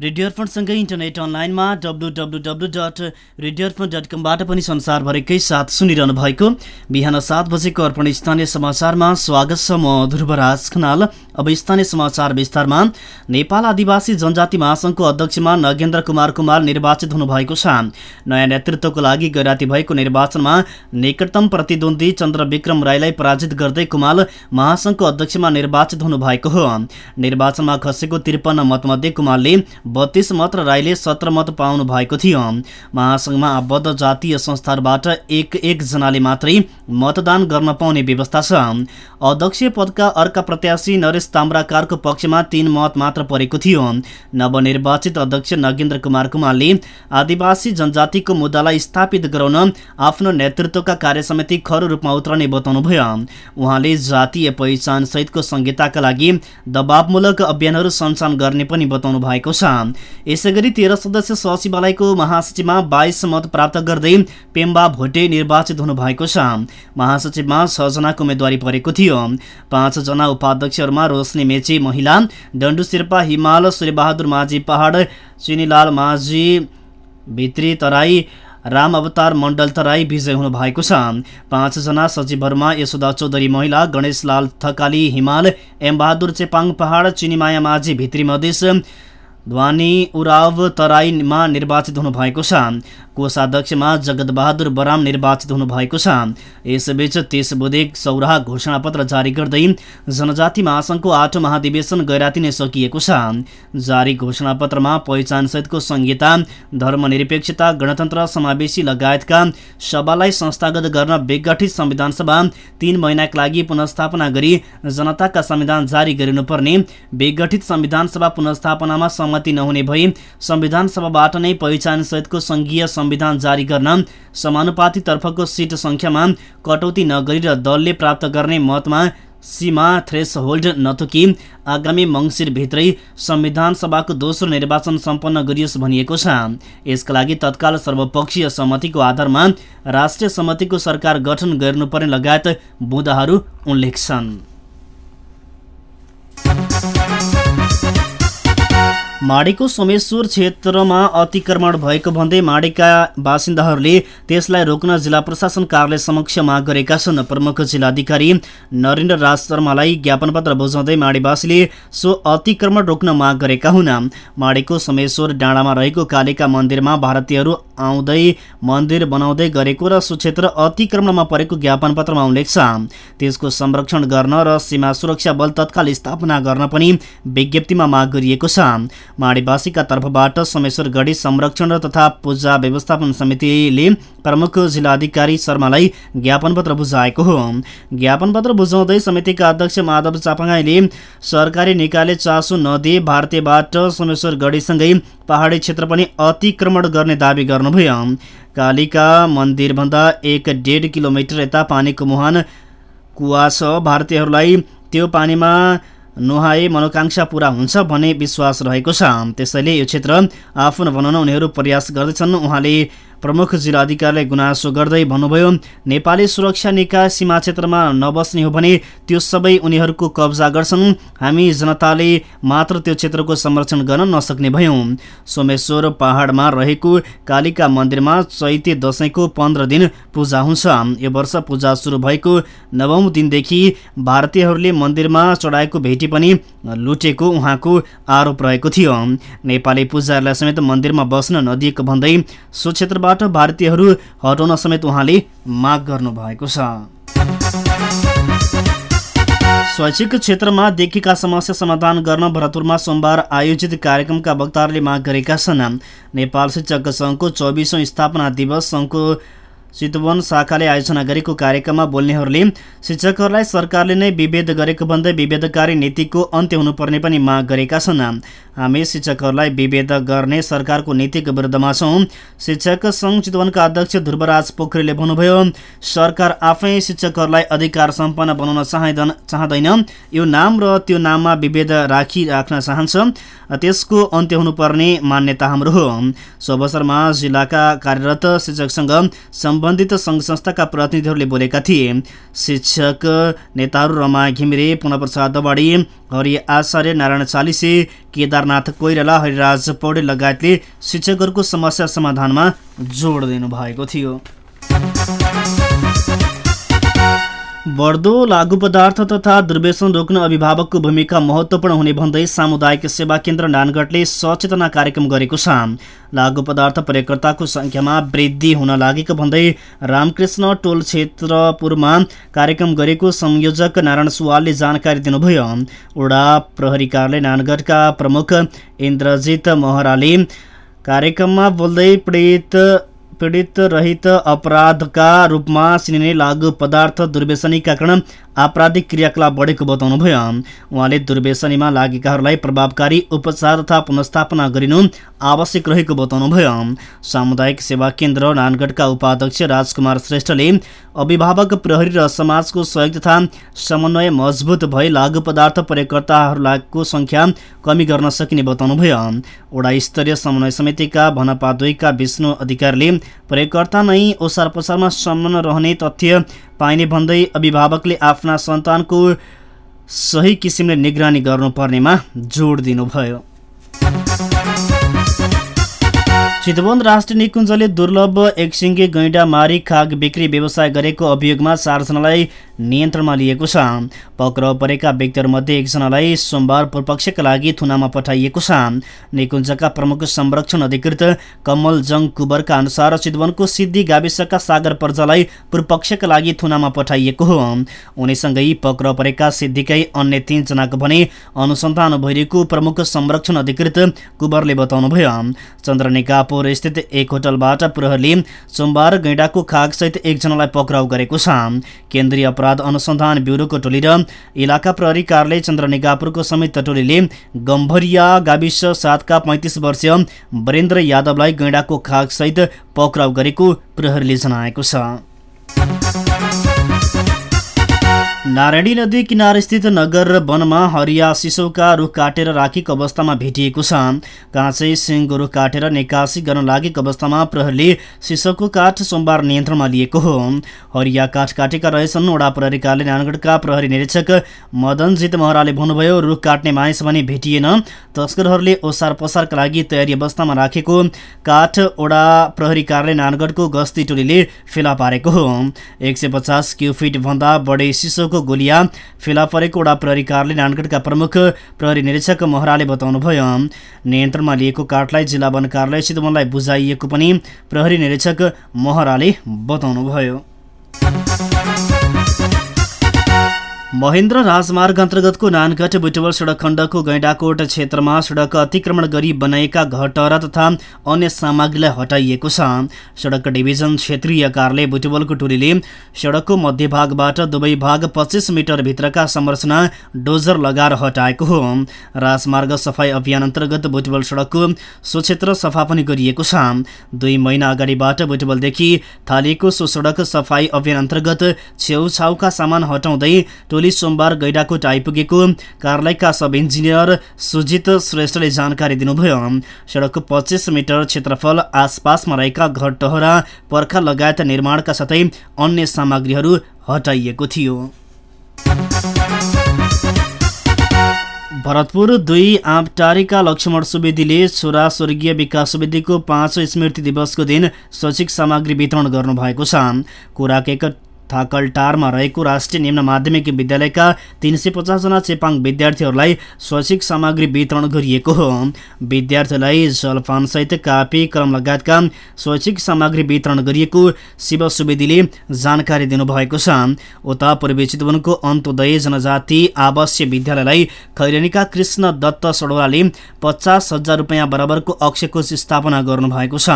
Radio अर्पणसँगै internet अनलाइनमा W W dot radio Arpan dot कमबाट पनि संसारभरिकै साथ सुनिरहनु भएको बिहान सात बजेको अर्पण स्थानीय समाचारमा स्वागत छ म ध्रुवराज खनाल। अब स्थानीय समाचार विस्तारमा। नेपाल आदिवासी जनजाति महासङ्घको अध्यक्षमा नगेन्द्र कुमार कुमार निर्वाचित हुनुभएको छ। नयाँ नेतृत्वको लागि गैराती भएको निर्वाचनमा निकटतम प्रतिद्वन्दी चन्द्र विक्रम राईलाई पराजित गर्दै कुमार महासङ्घको अध्यक्षमा निर्वाचित हुनुभएको हो। निर्वाचनमा खसेको त्रिपन्न मतमध्ये कुमारले बत्तीस मत र राईले सत्र मत पाउनु भएको थियो। महासङ्घमा आबद्ध जातीय संस्थाहरूबाट एक एकजनाले मात्रै मतदान गर्न पाउने व्यवस्था छ। अध्यक्ष पदका अर्का प्रत्याशी नरेश ताम्राकारको पक्षमा तीन मत मात्र परेको थियो। नवनिर्वाचित अध्यक्ष नगेन्द्र कुमार कुमारले आदिवासी जनजातिको मुद्दालाई स्थापित गराउन आफ्नो नेतृत्वका कार्यसमिति खरो रूपमा उत्रने बताउनुभयो। उहाँले जातीय पहिचान सहितको संहिताका लागि दबावमूलक अभियानहरू सञ्चालन गर्ने पनि बताउनु भएको छ। यसै गरी तेह्र सदस्य सचिवालयको महासचिवमा बाइस मत प्राप्त गर्दै पेम्बा भोटे निर्वाचित हुनुभएको छ। महासचिवमा छजनाको उम्मेद्वारी परेको थियो। पाँचजना उपाध्यक्षहरूमा रोशनी मेची महिला डन्डु शेर्पा हिमाल सूर्यबहादुर माझी पहाड चिनीलाल माझी भित्री तराई राम अवतार मण्डल तराई विजय हुनु भएको छ पाँचजना सचिवहरूमा यशोदा चौधरी महिला गणेशलाल थकाली हिमाल एमबहादुर चेपाङ पहाड चिनीमाया माझी भित्री मधेस ध्वानी उराव तराईमा निर्वाचित हुनुभएको छ। कोषाध्यक्षमा जगतबहादुर बराम निर्वाचित हुनुभएको छ। यसबीच तीस बुधे सौराह घोषणापत्र जारी गर्दै जनजाति महासङ्घको आठ महाधिवेशन गैराती नै सकिएको छ। जारी घोषणापत्रमा पहिचानसहितको संहिता धर्मनिरपेक्षता गणतन्त्र समावेशी लगायतका सभालाई संस्थागत गर्न विघटित संविधानसभा तीन महिनाका लागि पुनस्थापना गरी जनताका संविधान जारी गरिनुपर्ने विघटित संविधान सभा पुनस्थापनामा सहमति नहुने भई संविधान सभाबाट नै पहिचानसहितको सङ्घीय संविधान जारी गर्न समानुपातितर्फको सिट सङ्ख्यामा कटौती नगरी र दलले प्राप्त गर्ने मतमा सीमा थ्रेस होल्ड नथुकी आगामी मङ्सिरभित्रै संविधान सभाको दोस्रो निर्वाचन सम्पन्न गरियोस् भनिएको छ। यसका लागि तत्काल सर्वपक्षीय सहमतिको आधारमा राष्ट्रिय समितिको सरकार गठन गर्नुपर्ने लगायत बुँदाहरू उल्लेख छन्। माडीको सोमेश्वर क्षेत्रमा अतिक्रमण भएको भन्दै माडीका बासिन्दाहरूले त्यसलाई रोक्न जिल्ला प्रशासन कार्यालय समक्ष माग गरेका छन्। प्रमुख जिल्लाधिकारी नरेन्द्र राज शर्मालाई ज्ञापन पत्र बुझाउँदै माडीवासीले सो अतिक्रमण रोक्न माग गरेका हुन्। माडीको सोमेश्वर डाँडामा रहेको कालिका मन्दिरमा भारतीयहरू आउँदै मन्दिर बनाउँदै गरेको र सो क्षेत्र अतिक्रमणमा परेको ज्ञापन पत्रमा उल्लेख छ। त्यसको संरक्षण गर्न र सीमा सुरक्षा बल तत्काल स्थापना गर्न पनि विज्ञप्तिमा माग गरिएको छ। माडीवासीका तर्फबाट गढी संरक्षण तथा पूजा व्यवस्थापन समितिले प्रमुख जिल्लाधिकारी शर्मालाई ज्ञापन पत्र बुझाएको हो। ज्ञापन पत्र बुझाउँदै समितिका अध्यक्ष माधव चापाङाईले सरकारी निकायले चासो नदिए भारतीयबाट गढीसँगै पहाडी क्षेत्र पनि अतिक्रमण गर्ने दावी गर्नुभयो कालिका मन्दिरभन्दा एक डेढ किलोमिटर यता पानीको मुहान कुवा छ भारतीयहरूलाई त्यो पानीमा नुहाए मनोकांक्षा पूरा हुन्छ भन्ने विश्वास रहेको छ। त्यसैले यो क्षेत्र आफ्नो बनाउन उनीहरू प्रयास गर्दैछन्। उहाँले प्रमुख जिल्लाधिकारीले गुनासो गर्दै भन्नुभयो नेपाली सुरक्षा निकाय सीमा क्षेत्रमा नबस्ने हो भने त्यो सबै उनीहरूको कब्जा गर्छन्। हामी जनताले मात्र त्यो क्षेत्रको संरक्षण गर्न नसक्ने भयौँ। सोमेश्वर पहाडमा रहेको कालिका मन्दिरमा चैते दसैँको पन्ध्र दिन पूजा हुन्छ। यो वर्ष पूजा सुरु भएको नवौँ दिनदेखि भारतीयहरूले मन्दिरमा चढाएको भेटी पनि लुटेको उहाँको आरोप रहेको थियो। नेपाली पूजाहरूलाई समेत मन्दिरमा बस्न नदिएको भन्दै सो क्षेत्रबाट भारतीयहरू हटाउन समेत उहाँले माग गर्नुभएको छ। शैक्षिक क्षेत्रमा देखिएका समस्या समाधान गर्न भरतपुरमा सोमबार आयोजित कार्यक्रमका वक्ताहरूले माग गरेका छन्। नेपाल शिक्षक सङ्घको चौबिसौँ स्थापना दिवस सङ्घको चितवन शाखाले आयोजना गरेको कार्यक्रममा बोल्नेहरूले शिक्षकहरूलाई सरकारले नै विभेद गरेको भन्दै विभेदकारी नीतिको अन्त्य हुनुपर्ने पनि माग गरेका छन्। हामी शिक्षकहरूलाई विभेद गर्ने सरकारको नीतिको विरुद्धमा छौँ। शिक्षक सङ्घ चितवनका अध्यक्ष ध्रुवराज पोखरेलले भन्नुभयो सरकार आफै शिक्षकहरूलाई अधिकार सम्पन्न बनाउन चाहँदैन चाहँदैन। यो नाम र त्यो नाममा विभेद राखिराख्न चाहन्छ। त्यसको अन्त्य हुनुपर्ने मान्यता हाम्रो हो। सो अवसरमा जिल्लाका कार्यरत शिक्षकसँग सम्बन्धित सङ्घ संस्थाका प्रतिनिधिहरूले बोलेका थिए। शिक्षक नेताहरू रमा घिमिरे पुनप्रसाद दवाडी हरि आचार्य नारायण चालिसे केदारनाथ कोइराला हरिराज पौडेल लगायतले शिक्षकहरूको समस्या समाधानमा जोड दिनुभएको थियो। बढ्दो लागु पदार्थ तथा दुर्व्यसन रोक्न अभिभावकको भूमिका महत्त्वपूर्ण हुने भन्दै सामुदायिक सेवा केन्द्र नानगढले सचेतना कार्यक्रम गरेको छ। लागु पदार्थ प्रयोगकर्ताको सङ्ख्यामा वृद्धि हुन लागेको भन्दै रामकृष्ण टोल क्षेत्रपुरमा कार्यक्रम गरेको संयोजक नारायण सुवालले जानकारी दिनुभयो। वडा प्रहरी कार्यालय नानगढका प्रमुख इन्द्रजित महराले कार्यक्रममा बोल्दै पीडित पीडित रहित अपराधका रूपमा चिनिने लागु पदार्थ दुर्व्यसनीका कारण आपराधिक क्रियाकलाप बढेको बताउनुभयो उहाँले दुर्व्यसनीमा लागेकाहरूलाई प्रभावकारी उपचार तथा पुनस्थापना गरिनु आवश्यक रहेको बताउनुभयो सामुदायिक सेवा केन्द्र नानगढका उपाध्यक्ष राजकुमार श्रेष्ठले अभिभावक प्रहरी र समाजको सहयोग तथा समन्वय मजबुत भए लागु पदार्थ प्रयोगकर्ताहरूको सङ्ख्या कमी गर्न सकिने बताउनुभयो वडा स्तरीय समन्वय समितिका भनपा दुईका विष्णु अधिकारीले प्रयोगकर्ता नै ओसार पसारमा सम्मान रहने तथ्य पाइने भन्दै अभिभावकले आफ्ना सन्तानको सही किसिमले निगरानी गर्नुपर्नेमा जोड दिनुभयो। चितवन राष्ट्रिय निकुञ्जले दुर्लभ एकसिङ्गे गैँडा मारी खाग बिक्री व्यवसाय गरेको अभियोगमा चारजनालाई नियन्त्रणमा लिएको छ। पक्राउ परेका व्यक्तिहरूमध्ये एकजनालाई सोमबार पूर्वपक्षका लागि थुनामा पठाइएको छ। निकुञ्जका प्रमुख संरक्षण अधिकृत कमल जङ कुबरका अनुसार चितवनको सिद्धि गाविसका सागर पर्जालाई पूर्वपक्षका लागि थुनामा पठाइएको हो। उनीसँगै पक्राउ परेका सिद्धिकै अन्य तीनजनाको भने अनुसन्धान भइरहेको प्रमुख संरक्षण अधिकृत कुबरले बताउनुभयो। चन्द्रनिकापुर स्थित एक होटलबाट प्रहरीले सोमबार गैँडाको खागसहित एकजनालाई पक्राउ गरेको छ। केन्द्रीय अपराध अनुसन्धान ब्युरोको टोली र इलाका प्रहरी कार्यालय चन्द्रनिगापुरको संयुक्त टोलीले गम्भरिया गाविस सातका पैँतिस वर्षीय वरेन्द्र यादवलाई गैँडाको खागसहित पक्राउ गरेको प्रहरीले जनाएको छ। नारायणी नदी किनार स्थित नगर वनमा हरिया सिसौका रुख काटेर राखेको अवस्थामा भेटिएको छ। काँचै सिङ्गो रुख काटेर निकासी गर्न लागेको अवस्थामा प्रहरीले सिसौको काठ सोमबार नियन्त्रणमा लिएको हो। हरिया काठ काटेका रहेछन् वडा प्रहरी कार्यालय नानगढका प्रहरी निरीक्षक मदनजित महराले भन्नुभयो रुख काट्ने मानिस भने भेटिएन। तस्करहरूले ओसार पसारका लागि तयारी अवस्थामा राखेको काठ वडा प्रहरी कार्यालय नानगढको गस्ती टोलीले फेला पारेको हो। एक सय पचास क्युफिट भन्दा बढी सिसो को गोलिया। फेला परेको वडा प्रहरी कार्यालय नानगढका प्रमुख प्रहरी निरीक्षक महराले बताउनुभयो नियन्त्रणमा लिएको काठलाई जिल्ला वन कार्यालय चितवनलाई बुझाइएको पनि प्रहरी निरीक्षक महराले बताउनुभयो महेन्द्र राजमार्ग अन्तर्गतको नानगढ बुटवल सडक खण्डको गैँडाकोट क्षेत्रमा सडक अतिक्रमण गरी बनाएका घटरा तथा अन्य सामग्रीलाई हटाइएको छ। सडक डिभिजन क्षेत्रीय कार्यालय बुटवलको टोलीले सडकको मध्यभागबाट दुवै भाग पच्चिस मिटरभित्रका संरचना डोजर लगाएर हटाएको हो। राजमार्ग सफाई अभियान अन्तर्गत बुटवल सडकको सो क्षेत्र सफा पनि गरिएको छ। दुई महिना अगाडिबाट बुटवलदेखि थालिएको सो सडक सफाई अभियान अन्तर्गत छेउछाउका सामान हटाउँदै भोलि सोमबार गैडाकोट आइपुगेको कार्यालयका सब इन्जिनियर सुजित श्रेष्ठले जानकारी दिनुभयो। सडकको पच्चिस मिटर क्षेत्रफल आसपासमा रहेका घर टहरा पर्खा लगायत निर्माणका साथै अन्य सामग्रीहरू हटाइएको थियो। भरतपुर दुई आँपटारीका लक्ष्मण सुवेदीले छोरा स्वर्गीय विकास सुवेदीको पाँच स्मृति दिवसको दिन शैक्षिक सामग्री वितरण गर्नुभएको छ। कोराकेक थाकलटारमा रहेको राष्ट्रिय निम्न माध्यमिक विद्यालयका तिन सय पचासजना चेपाङ विद्यार्थीहरूलाई शैक्षिक सामग्री वितरण गरिएको हो। विद्यार्थीलाई जलपानसहित कापी कलम लगायतका शैक्षिक सामग्री वितरण गरिएको शिव सुवेदीले जानकारी दिनुभएको छ। उता पूर्वी चितवनको अन्तोदय जनजाति आवासीय विद्यालयलाई खैरेनीका कृष्ण दत्त सडोलाले पचास हजार रुपियाँ बराबरको अक्षकोष स्थापना गर्नुभएको छ।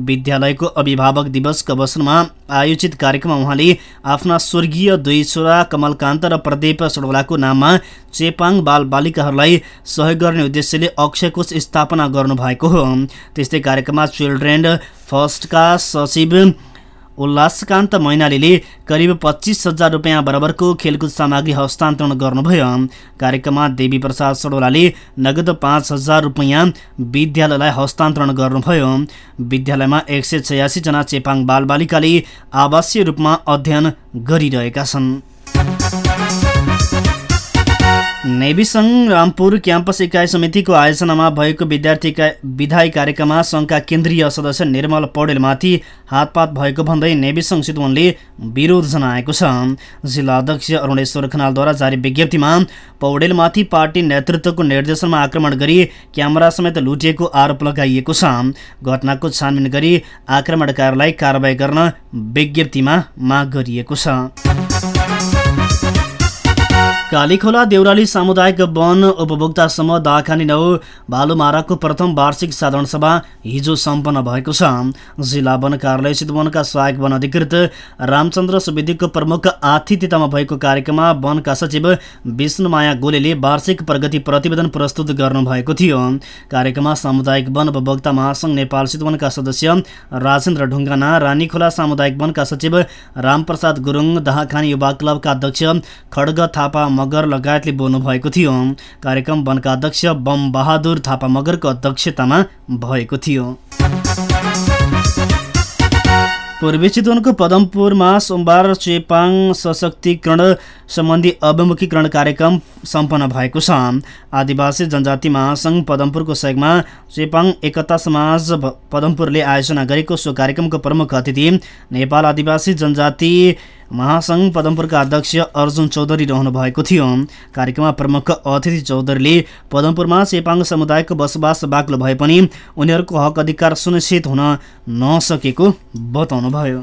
विद्यालयको अभिभावक दिवसको अवसरमा आयोजित कार्यक्रममा उहाँले आफ्ना स्वर्गीय दुई छोरा कमलकान्त र प्रदीप सडोलाको नाममा चेपाङ बाल बालिकाहरूलाई सहयोग गर्ने उद्देश्यले अक्षयकोष स्थापना गर्नुभएको हो। त्यस्तै कार्यक्रममा चिल्ड्रेन फर्स्टका सचिव उल्लासकान्त मैनालीले करिब पच्चिस हजार रुपियाँ बराबरको खेलकुद सामग्री हस्तान्तरण गर्नुभयो। कार्यक्रममा देवी प्रसाद सडोलाले नगद पाँच हजार रुपियाँ विद्यालयलाई हस्तान्तरण गर्नुभयो। विद्यालयमा एक सय छयासीजना चेपाङ बालबालिकाले आवासीय रूपमा अध्ययन गरिरहेका छन्। नेवी सङ्घ रामपुर क्याम्पस इकाइ समितिको आयोजनामा भएको विद्यार्थी विधायी कार्यक्रममा सङ्घका केन्द्रीय सदस्य निर्मल पौडेलमाथि हातपात भएको भन्दै नेवी सङ्घ चितवनले विरोध जनाएको छ। जिल्ला अध्यक्ष अरुणेश्वर खनालद्वारा जारी विज्ञप्तिमा पौडेलमाथि पार्टी नेतृत्वको निर्देशनमा आक्रमण गरी क्यामेरा समेत लुटिएको आरोप लगाइएको छ। घटनाको छानबिन गरी आक्रमणकारीलाई कारवाही गर्न विज्ञप्तिमा माग गरिएको छ। कालीखोला देउराली सामुदायिक वन उपभोक्ता समूह दाखानी नौ भालुमाराको प्रथम वार्षिक साधारण सभा हिजो सम्पन्न भएको छ। जिल्ला वन कार्यालय चितवनका सहायक वन अधिकृत रामचन्द्र सुवेदीको प्रमुख आतिथ्यतामा भएको कार्यक्रममा वनका सचिव विष्णुमाया गोलेले वार्षिक प्रगति प्रतिवेदन प्रस्तुत गर्नुभएको थियो। कार्यक्रममा सामुदायिक वन उपभोक्ता महासङ्घ नेपाल चितवनका सदस्य राजेन्द्र ढुङ्गाना रानीखोला सामुदायिक वनका सचिव रामप्रसाद गुरुङ दाहाखानी युवा क्लबका अध्यक्ष खड्ग थापा मगर लगायतले बोल्नु भएको थियो। कार्यक्रम वनका अध्यक्ष बम बहादुर थापा मगरको अध्यक्षतामा भएको थियो। पूर्वी चितवनको पदमपुरमा सोमबार चेपाङ सशक्तिकरण सम्बन्धी अभिमुखीकरण कार्यक्रम सम्पन्न भएको छ। आदिवासी जनजाति महासङ्घ पदमपुरको सहयोगमा चेपाङ एकता समाज पदमपुरले आयोजना गरेको सो कार्यक्रमको प्रमुख अतिथि नेपाल आदिवासी जनजाति महासङ्घ पदमपुरका अध्यक्ष अर्जुन चौधरी रहनु भएको थियो। कार्यक्रममा प्रमुख अतिथि चौधरीले पदमपुरमा चेपाङ समुदायको बसोबास बाक्लो भए पनि उनीहरूको हक अधिकार सुनिश्चित हुन नसकेको बताउनुभयो।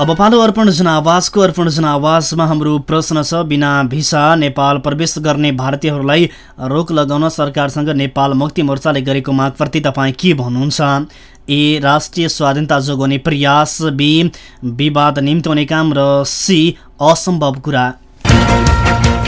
अब पालो अर्पण जनावासको अर्पण जनावासमा हाम्रो प्रश्न छ बिना भिसा नेपाल प्रवेश गर्ने भारतीयहरूलाई रोक लगाउन सरकारसँग नेपाल मुक्ति मोर्चाले गरेको मागप्रति तपाईँ के भन्नुहुन्छ? ए राष्ट्रिय स्वाधीनता जोगाउने प्रयास बी विवाद निम्त्याउने काम र सी असम्भव कुरा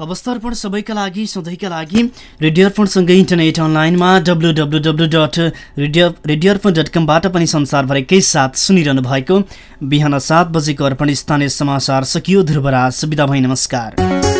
अवस्था अर्पण सबैका लागि सधैँका लागि रेडियो अर्पणसँगै इन्टरनेट अनलाइनमा W W W dot radio radio Arpan dot कमबाट पनि संसारभरिकै साथ सुनिरहनु भएको बिहान सात बजेको अर्पण स्थानीय समाचार सकियो ध्रुवराज। सुविधा भई नमस्कार।